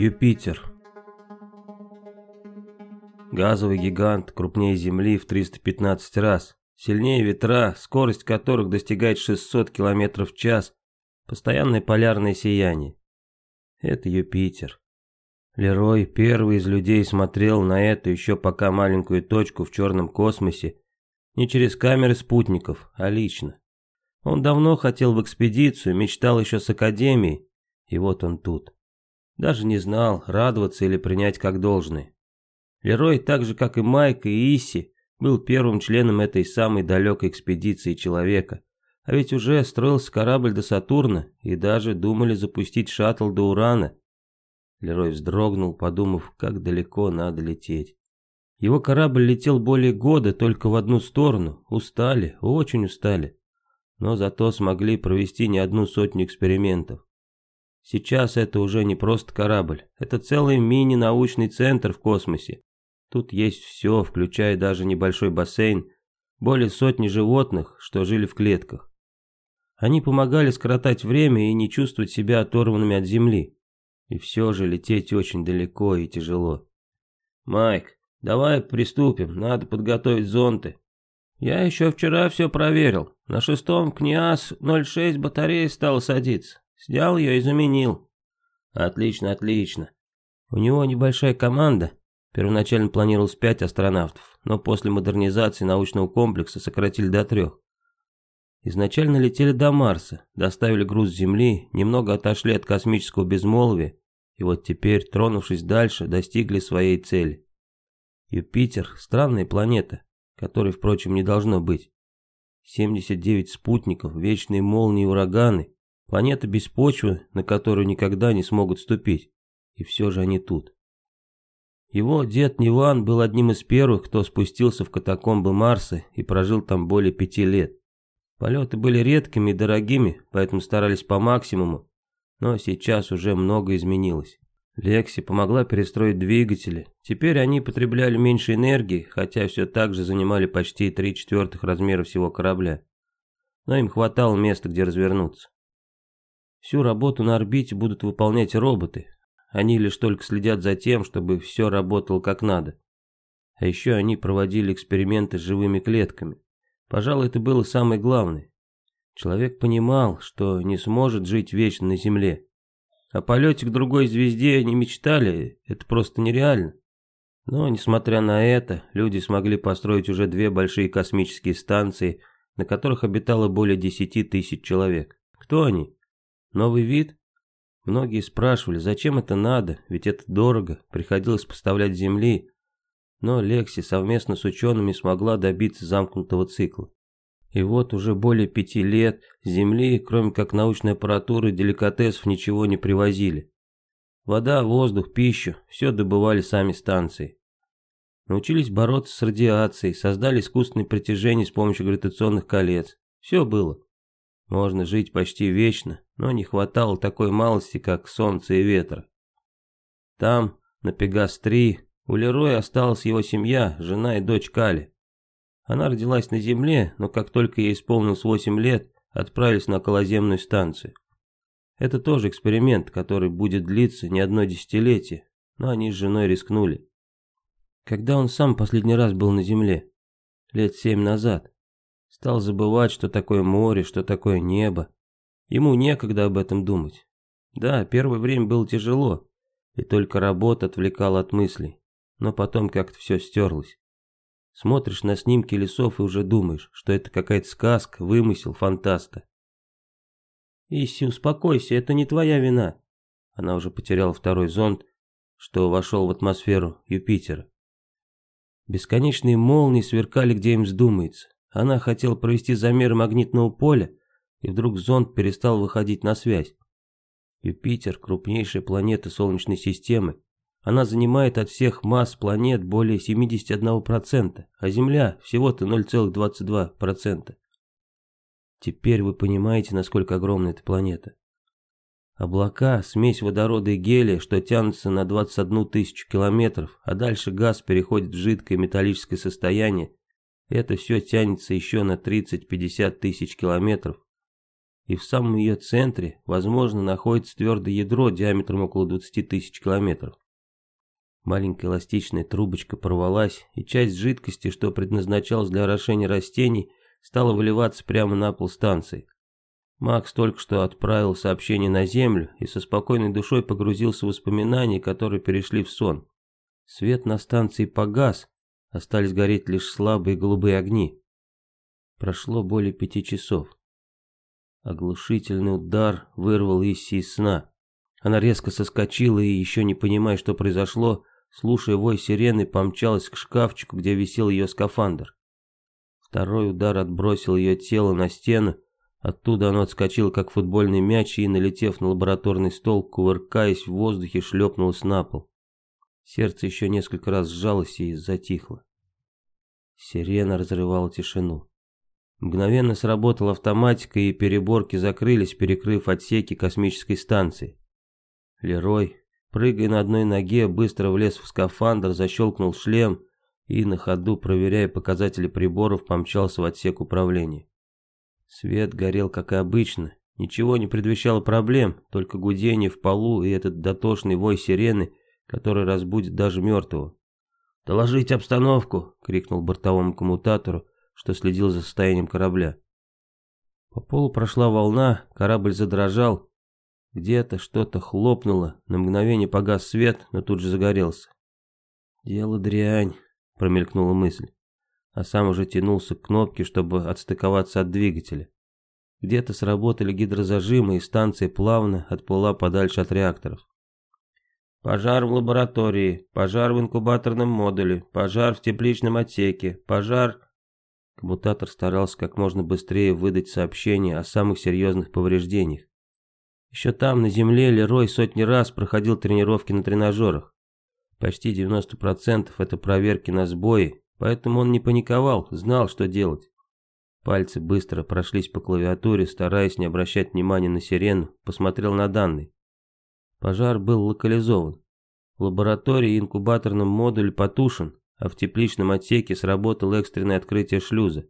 Юпитер. Газовый гигант крупнее Земли в 315 раз, сильнее ветра, скорость которых достигает 600 км в час, постоянное полярное сияние. Это Юпитер. Лерой, первый из людей, смотрел на эту еще пока маленькую точку в черном космосе не через камеры спутников, а лично. Он давно хотел в экспедицию, мечтал еще с Академией, и вот он тут. Даже не знал, радоваться или принять как должное. Лерой, так же как и Майк и Исси, был первым членом этой самой далекой экспедиции человека. А ведь уже строился корабль до Сатурна, и даже думали запустить шаттл до Урана. Лерой вздрогнул, подумав, как далеко надо лететь. Его корабль летел более года только в одну сторону. Устали, очень устали. Но зато смогли провести не одну сотню экспериментов. Сейчас это уже не просто корабль, это целый мини-научный центр в космосе. Тут есть все, включая даже небольшой бассейн, более сотни животных, что жили в клетках. Они помогали скоротать время и не чувствовать себя оторванными от Земли. И все же лететь очень далеко и тяжело. «Майк, давай приступим, надо подготовить зонты». «Я еще вчера все проверил. На шестом КНИАС-06 батарея стала садиться. Снял ее и заменил. Отлично, отлично. У него небольшая команда. Первоначально планировалось пять астронавтов, но после модернизации научного комплекса сократили до трех. Изначально летели до Марса, доставили груз с Земли, немного отошли от космического безмолвия, и вот теперь, тронувшись дальше, достигли своей цели. Юпитер – странная планета, которой, впрочем, не должно быть. 79 спутников, вечные молнии и ураганы, Планета без почвы, на которую никогда не смогут ступить. И все же они тут. Его дед Ниван был одним из первых, кто спустился в катакомбы Марса и прожил там более пяти лет. Полеты были редкими и дорогими, поэтому старались по максимуму, но сейчас уже много изменилось. Лекси помогла перестроить двигатели. Теперь они потребляли меньше энергии, хотя все так же занимали почти три четвертых размера всего корабля. Но им хватало места, где развернуться. Всю работу на орбите будут выполнять роботы. Они лишь только следят за тем, чтобы все работало как надо. А еще они проводили эксперименты с живыми клетками. Пожалуй, это было самое главное. Человек понимал, что не сможет жить вечно на Земле. О полете к другой звезде они мечтали, это просто нереально. Но, несмотря на это, люди смогли построить уже две большие космические станции, на которых обитало более десяти тысяч человек. Кто они? Новый вид? Многие спрашивали, зачем это надо, ведь это дорого, приходилось поставлять земли. Но Лекси совместно с учеными смогла добиться замкнутого цикла. И вот уже более пяти лет Земли, кроме как научной аппаратуры, деликатесов ничего не привозили. Вода, воздух, пищу – все добывали сами станции. Научились бороться с радиацией, создали искусственное притяжение с помощью гравитационных колец. Все было. Можно жить почти вечно, но не хватало такой малости, как солнце и ветра. Там, на Пегас-3, у Лероя осталась его семья, жена и дочь Кали. Она родилась на Земле, но как только ей исполнилось 8 лет, отправились на околоземную станцию. Это тоже эксперимент, который будет длиться не одно десятилетие, но они с женой рискнули. Когда он сам последний раз был на Земле? Лет семь назад. Стал забывать, что такое море, что такое небо. Ему некогда об этом думать. Да, первое время было тяжело, и только работа отвлекала от мыслей. Но потом как-то все стерлось. Смотришь на снимки лесов и уже думаешь, что это какая-то сказка, вымысел, фантаста. Иси, успокойся, это не твоя вина. Она уже потеряла второй зонд, что вошел в атмосферу Юпитера. Бесконечные молнии сверкали, где им вздумается. Она хотела провести замер магнитного поля, и вдруг зонд перестал выходить на связь. Юпитер – крупнейшая планета Солнечной системы. Она занимает от всех масс планет более 71%, а Земля всего-то 0,22%. Теперь вы понимаете, насколько огромна эта планета. Облака – смесь водорода и гелия, что тянутся на 21 тысячу километров, а дальше газ переходит в жидкое металлическое состояние это все тянется еще на 30-50 тысяч километров. и в самом ее центре, возможно, находится твердое ядро диаметром около 20 тысяч километров. Маленькая эластичная трубочка порвалась, и часть жидкости, что предназначалась для орошения растений, стала выливаться прямо на пол станции. Макс только что отправил сообщение на Землю и со спокойной душой погрузился в воспоминания, которые перешли в сон. Свет на станции погас, остались гореть лишь слабые голубые огни. Прошло более пяти часов. Оглушительный удар вырвал Исси из сна. Она резко соскочила и, еще не понимая, что произошло, слушая вой сирены, помчалась к шкафчику, где висел ее скафандр. Второй удар отбросил ее тело на стену, оттуда оно отскочило, как футбольный мяч, и, налетев на лабораторный стол, кувыркаясь в воздухе, шлепнулось на пол. Сердце еще несколько раз сжалось и затихло. Сирена разрывала тишину. Мгновенно сработала автоматика, и переборки закрылись, перекрыв отсеки космической станции. Лерой, прыгая на одной ноге, быстро влез в скафандр, защелкнул шлем и на ходу, проверяя показатели приборов, помчался в отсек управления. Свет горел, как и обычно. Ничего не предвещало проблем, только гудение в полу и этот дотошный вой сирены, который разбудит даже мертвого. «Доложить обстановку!» — крикнул бортовому коммутатору, что следил за состоянием корабля. По полу прошла волна, корабль задрожал. Где-то что-то хлопнуло, на мгновение погас свет, но тут же загорелся. «Дело дрянь», — промелькнула мысль, а сам уже тянулся к кнопке, чтобы отстыковаться от двигателя. Где-то сработали гидрозажимы, и станция плавно отплыла подальше от реакторов. Пожар в лаборатории, пожар в инкубаторном модуле, пожар в тепличном отсеке, пожар... Коммутатор старался как можно быстрее выдать сообщение о самых серьезных повреждениях. Еще там, на земле, Лерой сотни раз проходил тренировки на тренажерах. Почти 90% это проверки на сбои, поэтому он не паниковал, знал, что делать. Пальцы быстро прошлись по клавиатуре, стараясь не обращать внимания на сирену, посмотрел на данные. Пожар был локализован. В лаборатории и инкубаторном модуле потушен, а в тепличном отсеке сработало экстренное открытие шлюза.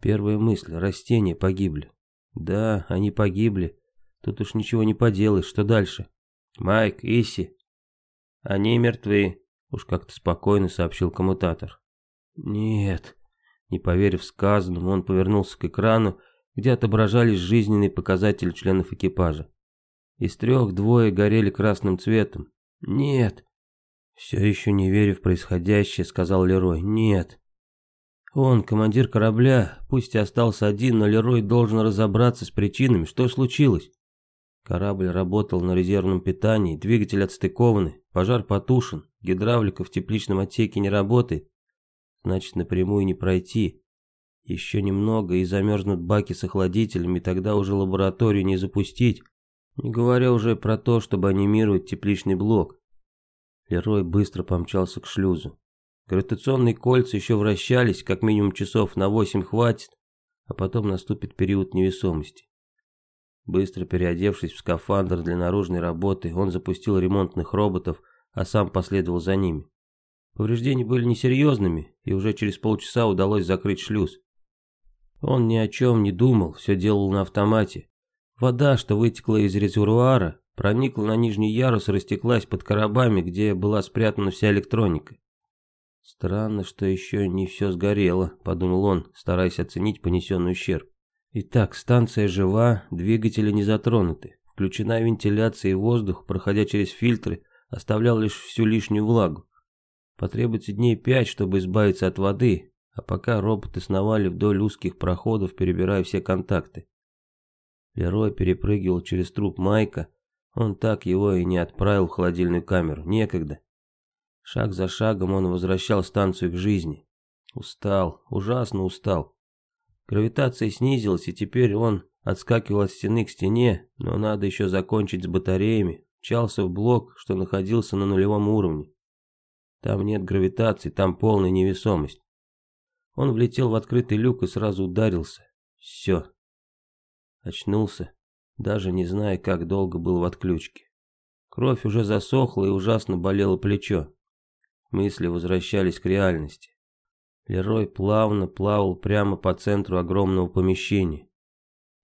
Первая мысль, растения погибли. Да, они погибли. Тут уж ничего не поделаешь, что дальше? Майк, Иси. Они мертвы, уж как-то спокойно сообщил коммутатор. Нет. Не поверив сказанному, он повернулся к экрану, где отображались жизненные показатели членов экипажа. Из трех двое горели красным цветом. Нет. «Все еще не веря в происходящее», — сказал Лерой. «Нет». Он, командир корабля, пусть и остался один, но Лерой должен разобраться с причинами, что случилось. Корабль работал на резервном питании, двигатель отстыкованы, пожар потушен, гидравлика в тепличном отсеке не работает. Значит, напрямую не пройти. Еще немного и замерзнут баки с охладителями, тогда уже лабораторию не запустить. Не говоря уже про то, чтобы анимировать тепличный блок. Лерой быстро помчался к шлюзу. Гравитационные кольца еще вращались, как минимум часов на восемь хватит, а потом наступит период невесомости. Быстро переодевшись в скафандр для наружной работы, он запустил ремонтных роботов, а сам последовал за ними. Повреждения были несерьезными, и уже через полчаса удалось закрыть шлюз. Он ни о чем не думал, все делал на автомате. Вода, что вытекла из резервуара, проникла на нижний ярус и растеклась под коробами, где была спрятана вся электроника. «Странно, что еще не все сгорело», — подумал он, стараясь оценить понесенный ущерб. «Итак, станция жива, двигатели не затронуты. Включена вентиляция и воздух, проходя через фильтры, оставлял лишь всю лишнюю влагу. Потребуется дней пять, чтобы избавиться от воды, а пока роботы сновали вдоль узких проходов, перебирая все контакты. Лерой перепрыгивал через труп Майка, он так его и не отправил в холодильную камеру. Некогда. Шаг за шагом он возвращал станцию к жизни. Устал, ужасно устал. Гравитация снизилась, и теперь он отскакивал от стены к стене, но надо еще закончить с батареями. Мчался в блок, что находился на нулевом уровне. Там нет гравитации, там полная невесомость. Он влетел в открытый люк и сразу ударился. Все. Очнулся даже не зная, как долго был в отключке. Кровь уже засохла и ужасно болело плечо. Мысли возвращались к реальности. Лерой плавно плавал прямо по центру огромного помещения.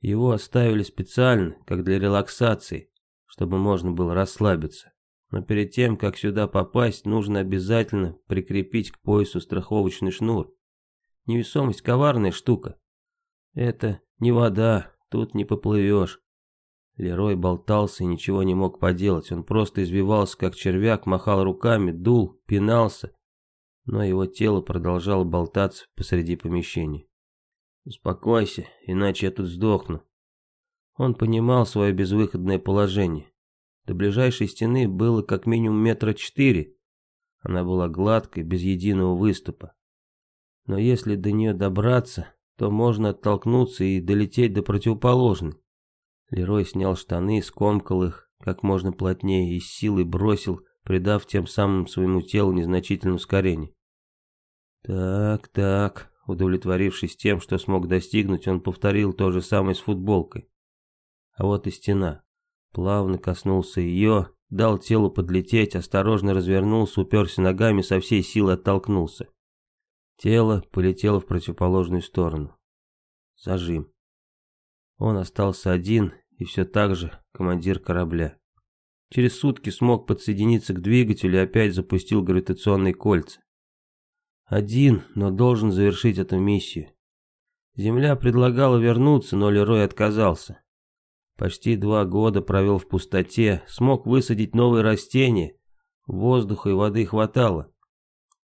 Его оставили специально, как для релаксации, чтобы можно было расслабиться. Но перед тем, как сюда попасть, нужно обязательно прикрепить к поясу страховочный шнур. Невесомость коварная штука. Это не вода, тут не поплывешь. Лерой болтался и ничего не мог поделать. Он просто извивался, как червяк, махал руками, дул, пинался. Но его тело продолжало болтаться посреди помещения. «Успокойся, иначе я тут сдохну». Он понимал свое безвыходное положение. До ближайшей стены было как минимум метра четыре. Она была гладкой, без единого выступа. Но если до нее добраться, то можно оттолкнуться и долететь до противоположной. Лерой снял штаны, скомкал их как можно плотнее и с силой бросил, придав тем самым своему телу незначительное ускорение. Так, так, Удовлетворившись тем, что смог достигнуть, он повторил то же самое с футболкой. А вот и стена. Плавно коснулся ее, дал телу подлететь, осторожно развернулся, уперся ногами, со всей силы оттолкнулся. Тело полетело в противоположную сторону. Зажим. Он остался один и все так же командир корабля. Через сутки смог подсоединиться к двигателю и опять запустил гравитационные кольца. Один, но должен завершить эту миссию. Земля предлагала вернуться, но Лерой отказался. Почти два года провел в пустоте, смог высадить новые растения, воздуха и воды хватало.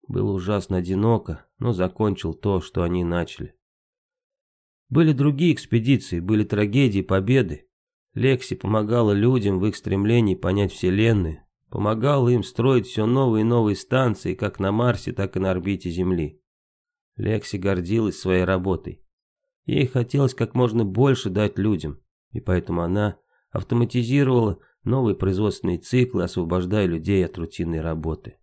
Было ужасно одиноко, но закончил то, что они начали. Были другие экспедиции, были трагедии, победы. Лекси помогала людям в их стремлении понять Вселенную, Помогал им строить все новые и новые станции, как на Марсе, так и на орбите Земли. Лекси гордилась своей работой. Ей хотелось как можно больше дать людям, и поэтому она автоматизировала новые производственные циклы, освобождая людей от рутинной работы.